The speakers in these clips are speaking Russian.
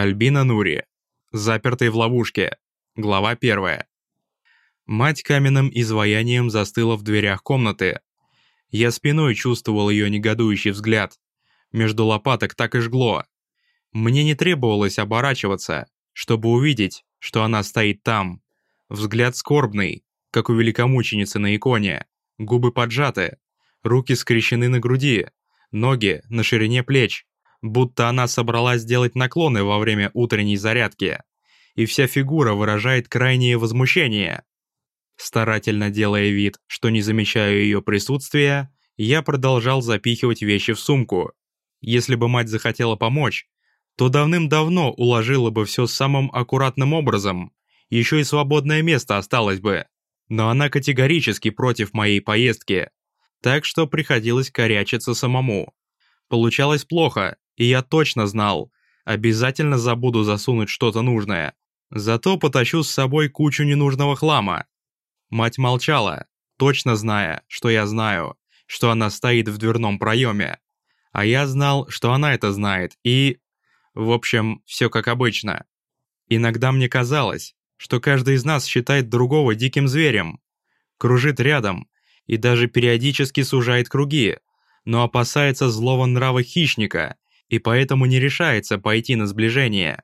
Альбина Нури. Запертый в ловушке. Глава первая. Мать каменным изваянием застыла в дверях комнаты. Я спиной чувствовал ее негодующий взгляд. Между лопаток так и жгло. Мне не требовалось оборачиваться, чтобы увидеть, что она стоит там. Взгляд скорбный, как у великомученицы на иконе. Губы поджаты, руки скрещены на груди, ноги на ширине плеч будто она собралась сделать наклоны во время утренней зарядки, и вся фигура выражает крайнее возмущение. Старательно делая вид, что не замечаю ее присутствия, я продолжал запихивать вещи в сумку. Если бы мать захотела помочь, то давным-давно уложила бы все самым аккуратным образом, еще и свободное место осталось бы. Но она категорически против моей поездки, так что приходилось корячиться самому. Получалось плохо, и я точно знал, обязательно забуду засунуть что-то нужное. Зато потащу с собой кучу ненужного хлама. Мать молчала, точно зная, что я знаю, что она стоит в дверном проеме. А я знал, что она это знает, и... В общем, все как обычно. Иногда мне казалось, что каждый из нас считает другого диким зверем, кружит рядом и даже периодически сужает круги, но опасается злого нрава хищника и поэтому не решается пойти на сближение.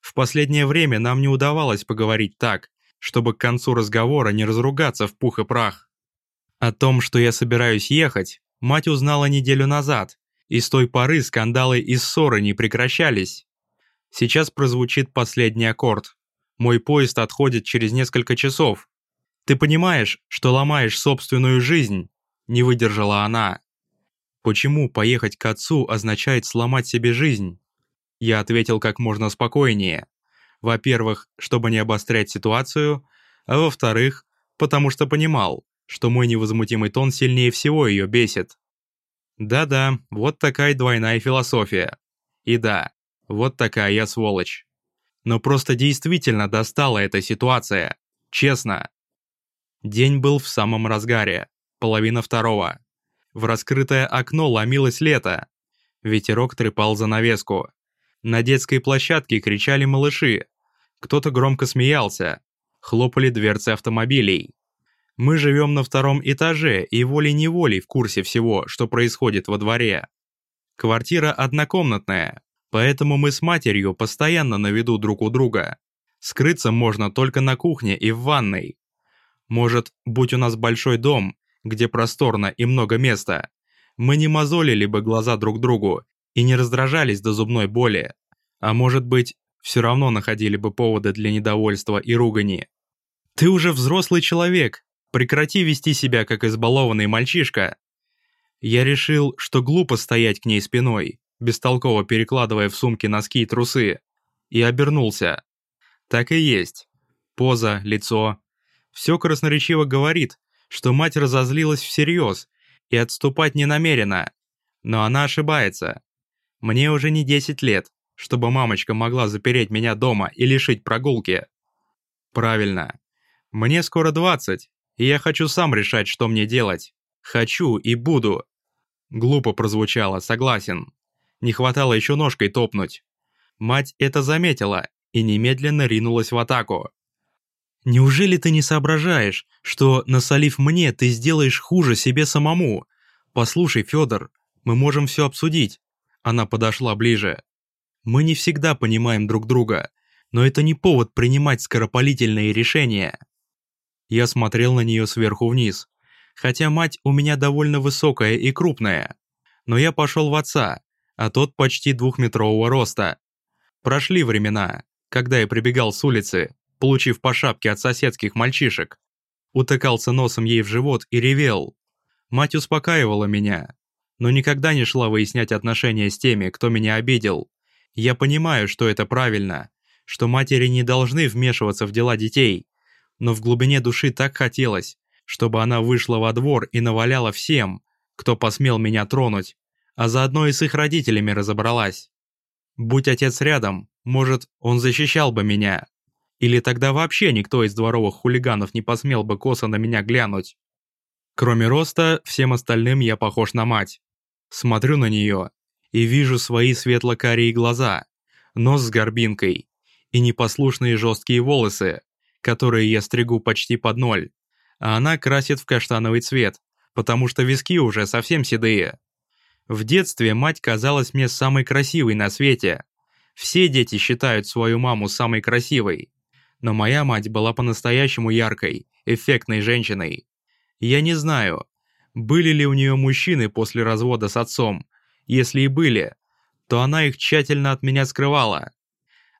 В последнее время нам не удавалось поговорить так, чтобы к концу разговора не разругаться в пух и прах. О том, что я собираюсь ехать, мать узнала неделю назад, и с той поры скандалы и ссоры не прекращались. Сейчас прозвучит последний аккорд. Мой поезд отходит через несколько часов. Ты понимаешь, что ломаешь собственную жизнь? Не выдержала она. Почему поехать к отцу означает сломать себе жизнь? Я ответил как можно спокойнее. Во-первых, чтобы не обострять ситуацию, а во-вторых, потому что понимал, что мой невозмутимый тон сильнее всего ее бесит. Да-да, вот такая двойная философия. И да, вот такая я сволочь. Но просто действительно достала эта ситуация. Честно. День был в самом разгаре. Половина второго. В раскрытое окно ломилось лето. Ветерок трепал занавеску. На детской площадке кричали малыши. Кто-то громко смеялся. Хлопали дверцы автомобилей. Мы живем на втором этаже и волей-неволей в курсе всего, что происходит во дворе. Квартира однокомнатная, поэтому мы с матерью постоянно на виду друг у друга. Скрыться можно только на кухне и в ванной. Может, будь у нас большой дом, где просторно и много места, мы не мозолили бы глаза друг другу и не раздражались до зубной боли. А может быть, все равно находили бы поводы для недовольства и ругани. «Ты уже взрослый человек, прекрати вести себя как избалованный мальчишка». Я решил, что глупо стоять к ней спиной, бестолково перекладывая в сумки носки и трусы, и обернулся. Так и есть. Поза, лицо. Все красноречиво говорит, что мать разозлилась всерьез и отступать не намерена. Но она ошибается. Мне уже не 10 лет, чтобы мамочка могла запереть меня дома и лишить прогулки. Правильно. Мне скоро 20, и я хочу сам решать, что мне делать. Хочу и буду. Глупо прозвучало, согласен. Не хватало еще ножкой топнуть. Мать это заметила и немедленно ринулась в атаку. Неужели ты не соображаешь, что, насолив мне, ты сделаешь хуже себе самому? Послушай, Федор, мы можем все обсудить. Она подошла ближе. Мы не всегда понимаем друг друга, но это не повод принимать скоропалительные решения. Я смотрел на нее сверху вниз, хотя мать у меня довольно высокая и крупная. Но я пошел в отца, а тот почти двухметрового роста. Прошли времена, когда я прибегал с улицы, получив по шапке от соседских мальчишек. Утыкался носом ей в живот и ревел. Мать успокаивала меня, но никогда не шла выяснять отношения с теми, кто меня обидел. Я понимаю, что это правильно, что матери не должны вмешиваться в дела детей, но в глубине души так хотелось, чтобы она вышла во двор и наваляла всем, кто посмел меня тронуть, а заодно и с их родителями разобралась. Будь отец рядом, может, он защищал бы меня, или тогда вообще никто из дворовых хулиганов не посмел бы косо на меня глянуть. Кроме роста, всем остальным я похож на мать. Смотрю на нее и вижу свои светло-карие глаза, нос с горбинкой и непослушные жесткие волосы, которые я стригу почти под ноль, а она красит в каштановый цвет, потому что виски уже совсем седые. В детстве мать казалась мне самой красивой на свете. Все дети считают свою маму самой красивой. Но моя мать была по-настоящему яркой, эффектной женщиной. Я не знаю, были ли у нее мужчины после развода с отцом. Если и были, то она их тщательно от меня скрывала.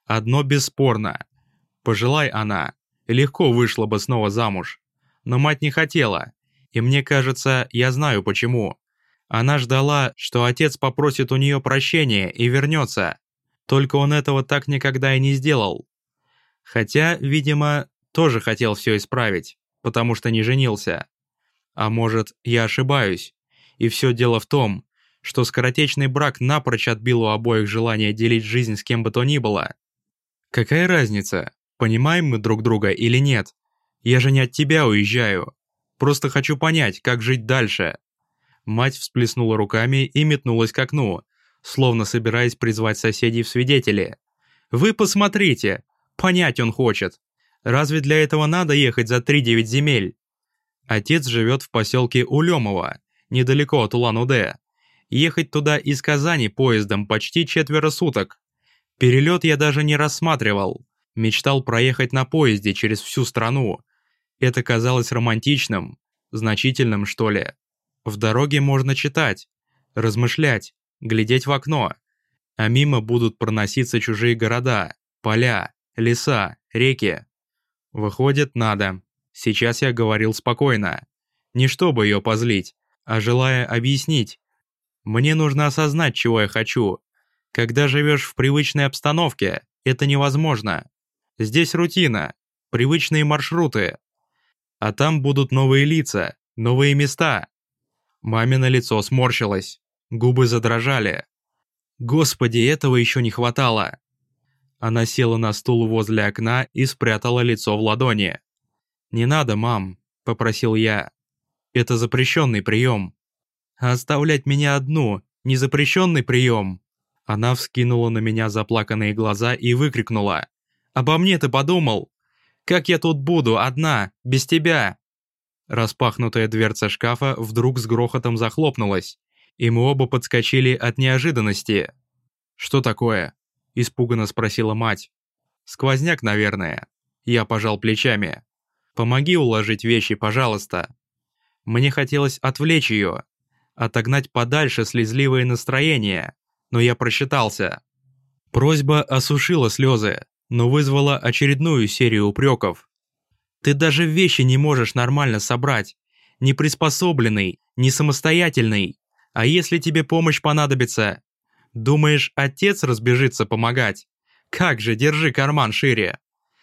Одно бесспорно. Пожелай она, легко вышла бы снова замуж. Но мать не хотела, и мне кажется, я знаю почему. Она ждала, что отец попросит у нее прощения и вернется. Только он этого так никогда и не сделал. Хотя, видимо, тоже хотел все исправить, потому что не женился. А может, я ошибаюсь, и все дело в том, что скоротечный брак напрочь отбил у обоих желание делить жизнь с кем бы то ни было. Какая разница, понимаем мы друг друга или нет? Я же не от тебя уезжаю. Просто хочу понять, как жить дальше. Мать всплеснула руками и метнулась к окну, словно собираясь призвать соседей в свидетели. «Вы посмотрите! Понять он хочет! Разве для этого надо ехать за 3-9 земель?» Отец живет в поселке Улемово, недалеко от Улан-Удэ. Ехать туда из Казани поездом почти четверо суток. Перелет я даже не рассматривал. Мечтал проехать на поезде через всю страну. Это казалось романтичным, значительным, что ли. В дороге можно читать, размышлять, глядеть в окно. А мимо будут проноситься чужие города, поля, леса, реки. Выходит, надо. Сейчас я говорил спокойно. Не чтобы ее позлить, а желая объяснить. Мне нужно осознать, чего я хочу. Когда живешь в привычной обстановке, это невозможно. Здесь рутина, привычные маршруты. А там будут новые лица, новые места. Мамино лицо сморщилось, губы задрожали. Господи, этого еще не хватало. Она села на стул возле окна и спрятала лицо в ладони. «Не надо, мам», — попросил я. «Это запрещенный прием». «А оставлять меня одну — незапрещенный прием». Она вскинула на меня заплаканные глаза и выкрикнула. «Обо мне ты подумал? Как я тут буду, одна, без тебя?» Распахнутая дверца шкафа вдруг с грохотом захлопнулась, и мы оба подскочили от неожиданности. «Что такое?» – испуганно спросила мать. «Сквозняк, наверное». Я пожал плечами. «Помоги уложить вещи, пожалуйста». Мне хотелось отвлечь ее, отогнать подальше слезливое настроение, но я просчитался. Просьба осушила слезы, но вызвала очередную серию упреков. Ты даже вещи не можешь нормально собрать. Не приспособленный, не самостоятельный. А если тебе помощь понадобится? Думаешь, отец разбежится помогать? Как же, держи карман шире.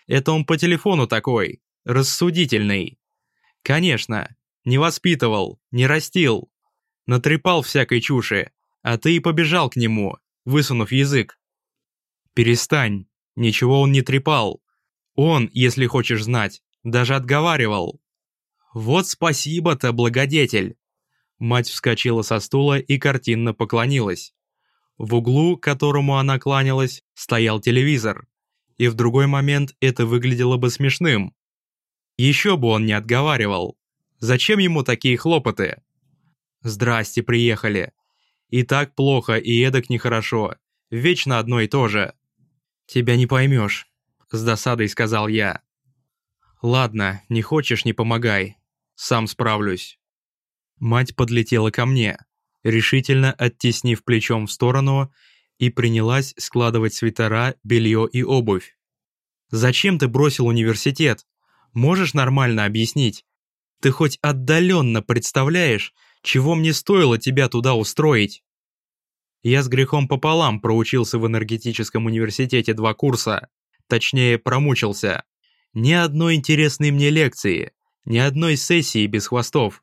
Это он по телефону такой, рассудительный. Конечно, не воспитывал, не растил. Натрепал всякой чуши, а ты и побежал к нему, высунув язык. Перестань, ничего он не трепал. Он, если хочешь знать, даже отговаривал. «Вот спасибо-то, благодетель!» Мать вскочила со стула и картинно поклонилась. В углу, которому она кланялась, стоял телевизор. И в другой момент это выглядело бы смешным. Еще бы он не отговаривал. Зачем ему такие хлопоты? «Здрасте, приехали. И так плохо, и эдак нехорошо. Вечно одно и то же». «Тебя не поймешь», — с досадой сказал я. «Ладно, не хочешь, не помогай. Сам справлюсь». Мать подлетела ко мне, решительно оттеснив плечом в сторону, и принялась складывать свитера, белье и обувь. «Зачем ты бросил университет? Можешь нормально объяснить? Ты хоть отдаленно представляешь, чего мне стоило тебя туда устроить?» Я с грехом пополам проучился в энергетическом университете два курса, точнее, промучился. Ни одной интересной мне лекции, ни одной сессии без хвостов.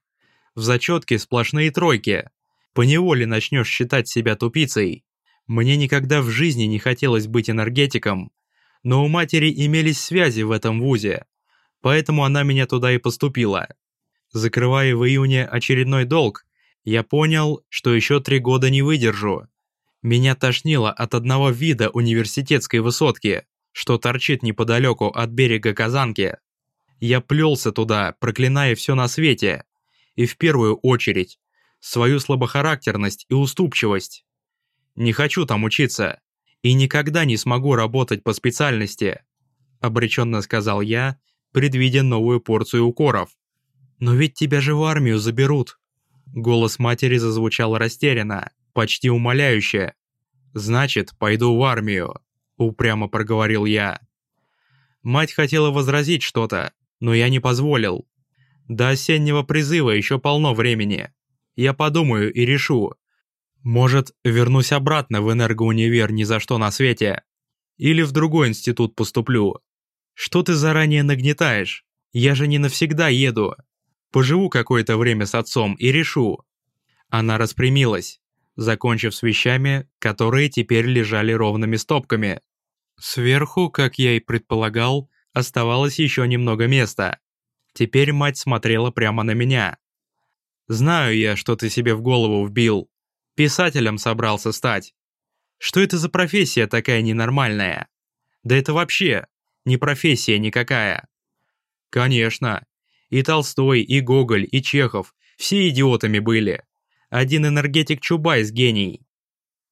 В зачетке сплошные тройки. Поневоле начнешь считать себя тупицей. Мне никогда в жизни не хотелось быть энергетиком, но у матери имелись связи в этом вузе, поэтому она меня туда и поступила. Закрывая в июне очередной долг, я понял, что еще три года не выдержу. Меня тошнило от одного вида университетской высотки, что торчит неподалеку от берега Казанки. Я плелся туда, проклиная все на свете, и в первую очередь свою слабохарактерность и уступчивость. Не хочу там учиться и никогда не смогу работать по специальности, обреченно сказал я, предвидя новую порцию укоров. Но ведь тебя же в армию заберут. Голос матери зазвучал растерянно, почти умоляюще. Значит, пойду в армию, упрямо проговорил я. Мать хотела возразить что-то, но я не позволил. До осеннего призыва еще полно времени. Я подумаю и решу. Может, вернусь обратно в энергоунивер ни за что на свете. Или в другой институт поступлю. Что ты заранее нагнетаешь? Я же не навсегда еду. Поживу какое-то время с отцом и решу. Она распрямилась, закончив с вещами, которые теперь лежали ровными стопками. Сверху, как я и предполагал, оставалось еще немного места. Теперь мать смотрела прямо на меня. «Знаю я, что ты себе в голову вбил. Писателем собрался стать. Что это за профессия такая ненормальная? Да это вообще не профессия никакая». «Конечно. И Толстой, и Гоголь, и Чехов все идиотами были. Один энергетик Чубайс гений».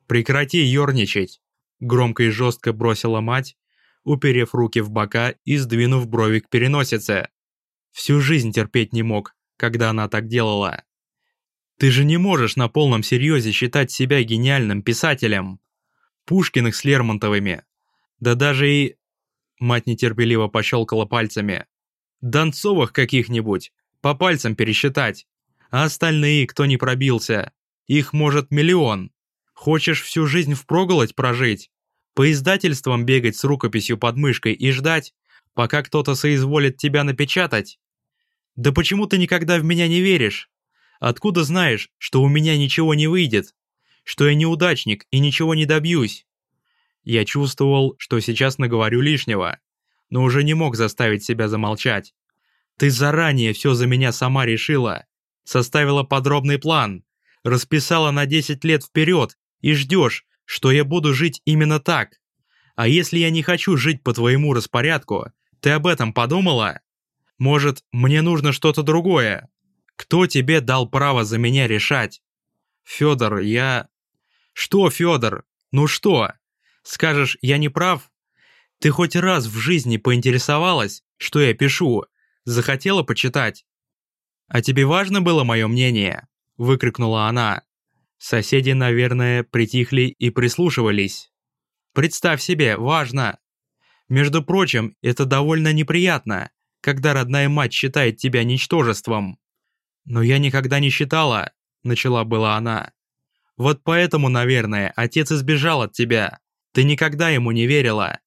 «Прекрати ерничать», — громко и жестко бросила мать, уперев руки в бока и сдвинув брови к переносице. Всю жизнь терпеть не мог, когда она так делала. Ты же не можешь на полном серьезе считать себя гениальным писателем. Пушкиных с Лермонтовыми. Да даже и... Мать нетерпеливо пощелкала пальцами. Донцовых каких-нибудь. По пальцам пересчитать. А остальные, кто не пробился. Их, может, миллион. Хочешь всю жизнь впроголодь прожить? По издательствам бегать с рукописью под мышкой и ждать, пока кто-то соизволит тебя напечатать? Да почему ты никогда в меня не веришь? Откуда знаешь, что у меня ничего не выйдет? Что я неудачник и ничего не добьюсь? Я чувствовал, что сейчас наговорю лишнего, но уже не мог заставить себя замолчать. Ты заранее все за меня сама решила, составила подробный план, расписала на 10 лет вперед и ждешь, что я буду жить именно так. А если я не хочу жить по твоему распорядку, ты об этом подумала? Может, мне нужно что-то другое? Кто тебе дал право за меня решать? Федор, я... Что, Федор? Ну что? Скажешь, я не прав? Ты хоть раз в жизни поинтересовалась, что я пишу? Захотела почитать? А тебе важно было мое мнение? Выкрикнула она. Соседи, наверное, притихли и прислушивались. Представь себе, важно. Между прочим, это довольно неприятно когда родная мать считает тебя ничтожеством. Но я никогда не считала, начала была она. Вот поэтому, наверное, отец избежал от тебя. Ты никогда ему не верила,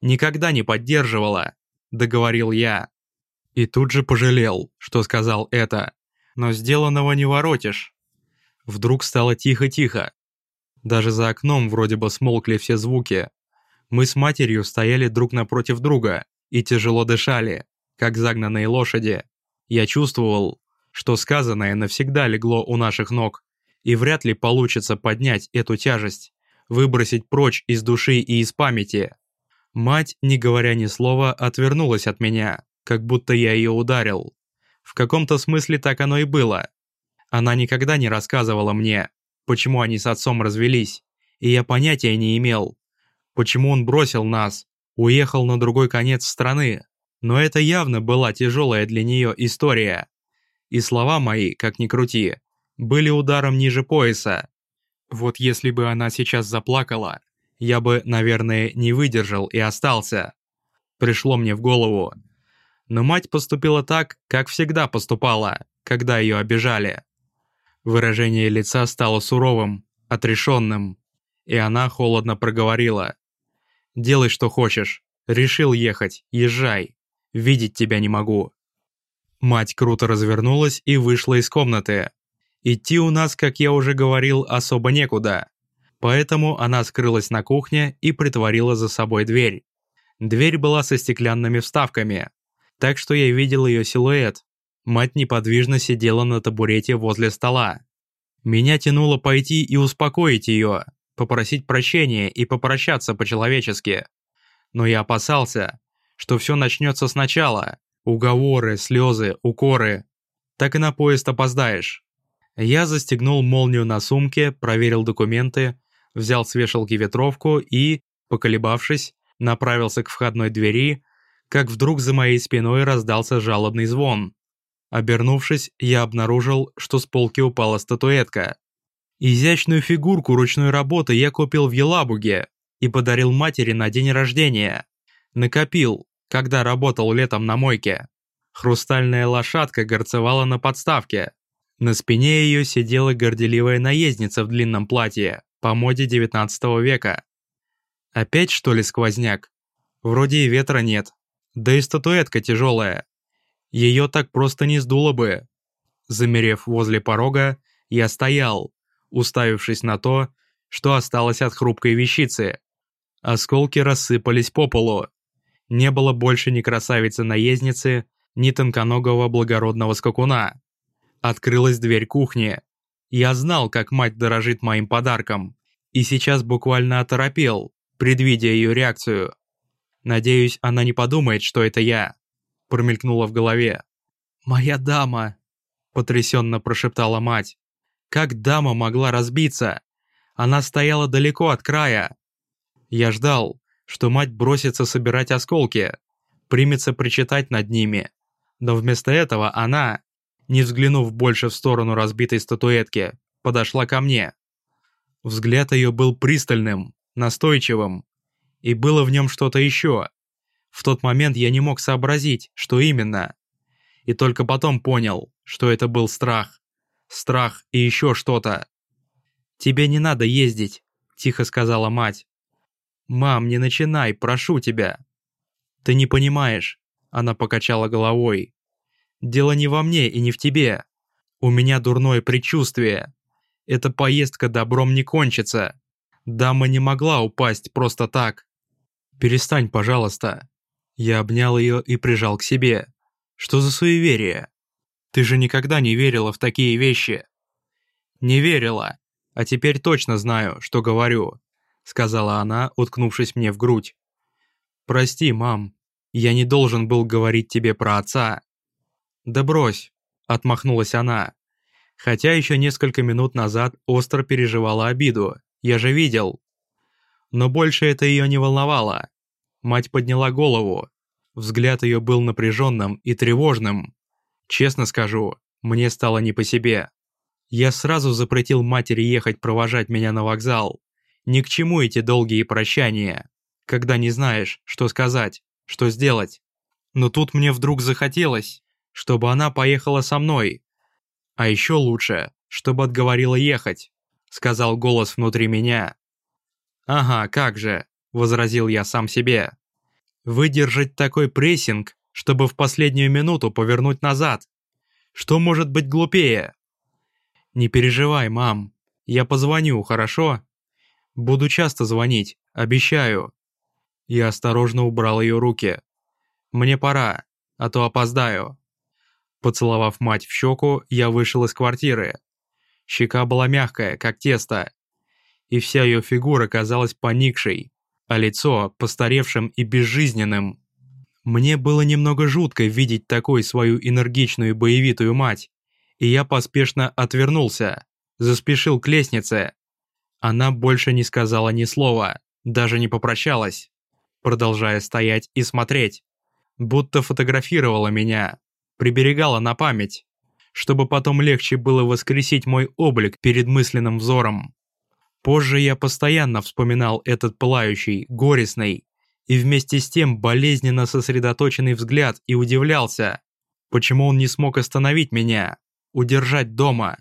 никогда не поддерживала, договорил я. И тут же пожалел, что сказал это. Но сделанного не воротишь. Вдруг стало тихо-тихо. Даже за окном вроде бы смолкли все звуки. Мы с матерью стояли друг напротив друга и тяжело дышали как загнанные лошади. Я чувствовал, что сказанное навсегда легло у наших ног, и вряд ли получится поднять эту тяжесть, выбросить прочь из души и из памяти. Мать, не говоря ни слова, отвернулась от меня, как будто я ее ударил. В каком-то смысле так оно и было. Она никогда не рассказывала мне, почему они с отцом развелись, и я понятия не имел, почему он бросил нас, уехал на другой конец страны, но это явно была тяжелая для нее история. И слова мои, как ни крути, были ударом ниже пояса. Вот если бы она сейчас заплакала, я бы, наверное, не выдержал и остался. Пришло мне в голову. Но мать поступила так, как всегда поступала, когда ее обижали. Выражение лица стало суровым, отрешенным, и она холодно проговорила. «Делай, что хочешь. Решил ехать, езжай. Видеть тебя не могу». Мать круто развернулась и вышла из комнаты. Идти у нас, как я уже говорил, особо некуда. Поэтому она скрылась на кухне и притворила за собой дверь. Дверь была со стеклянными вставками, так что я видел ее силуэт. Мать неподвижно сидела на табурете возле стола. Меня тянуло пойти и успокоить ее, попросить прощения и попрощаться по-человечески. Но я опасался, что все начнется сначала. Уговоры, слезы, укоры. Так и на поезд опоздаешь. Я застегнул молнию на сумке, проверил документы, взял с вешалки ветровку и, поколебавшись, направился к входной двери, как вдруг за моей спиной раздался жалобный звон. Обернувшись, я обнаружил, что с полки упала статуэтка. Изящную фигурку ручной работы я купил в Елабуге и подарил матери на день рождения. Накопил, когда работал летом на мойке. Хрустальная лошадка горцевала на подставке. На спине ее сидела горделивая наездница в длинном платье по моде 19 века. Опять что ли сквозняк? Вроде и ветра нет. Да и статуэтка тяжелая. Ее так просто не сдуло бы. Замерев возле порога, я стоял, уставившись на то, что осталось от хрупкой вещицы. Осколки рассыпались по полу. Не было больше ни красавицы-наездницы, ни тонконогого благородного скакуна. Открылась дверь кухни. Я знал, как мать дорожит моим подарком, и сейчас буквально оторопел, предвидя ее реакцию. Надеюсь, она не подумает, что это я промелькнуло в голове. «Моя дама!» – потрясенно прошептала мать. «Как дама могла разбиться? Она стояла далеко от края!» Я ждал, что мать бросится собирать осколки, примется причитать над ними. Но вместо этого она, не взглянув больше в сторону разбитой статуэтки, подошла ко мне. Взгляд ее был пристальным, настойчивым, и было в нем что-то еще, в тот момент я не мог сообразить, что именно. И только потом понял, что это был страх. Страх и еще что-то. «Тебе не надо ездить», – тихо сказала мать. «Мам, не начинай, прошу тебя». «Ты не понимаешь», – она покачала головой. «Дело не во мне и не в тебе. У меня дурное предчувствие. Эта поездка добром не кончится. Дама не могла упасть просто так. Перестань, пожалуйста. Я обнял ее и прижал к себе. Что за суеверие? Ты же никогда не верила в такие вещи. Не верила, а теперь точно знаю, что говорю, сказала она, уткнувшись мне в грудь. Прости, мам, я не должен был говорить тебе про отца. Да брось, отмахнулась она. Хотя еще несколько минут назад остро переживала обиду, я же видел. Но больше это ее не волновало. Мать подняла голову. Взгляд ее был напряженным и тревожным. Честно скажу, мне стало не по себе. Я сразу запретил матери ехать провожать меня на вокзал. Ни к чему эти долгие прощания, когда не знаешь, что сказать, что сделать. Но тут мне вдруг захотелось, чтобы она поехала со мной. А еще лучше, чтобы отговорила ехать, сказал голос внутри меня. Ага, как же, – возразил я сам себе. «Выдержать такой прессинг, чтобы в последнюю минуту повернуть назад. Что может быть глупее?» «Не переживай, мам. Я позвоню, хорошо? Буду часто звонить, обещаю». Я осторожно убрал ее руки. «Мне пора, а то опоздаю». Поцеловав мать в щеку, я вышел из квартиры. Щека была мягкая, как тесто, и вся ее фигура казалась поникшей, а лицо постаревшим и безжизненным. Мне было немного жутко видеть такой свою энергичную боевитую мать, и я поспешно отвернулся, заспешил к лестнице. Она больше не сказала ни слова, даже не попрощалась, продолжая стоять и смотреть, будто фотографировала меня, приберегала на память, чтобы потом легче было воскресить мой облик перед мысленным взором. Позже я постоянно вспоминал этот пылающий, горестный и вместе с тем болезненно сосредоточенный взгляд и удивлялся, почему он не смог остановить меня, удержать дома.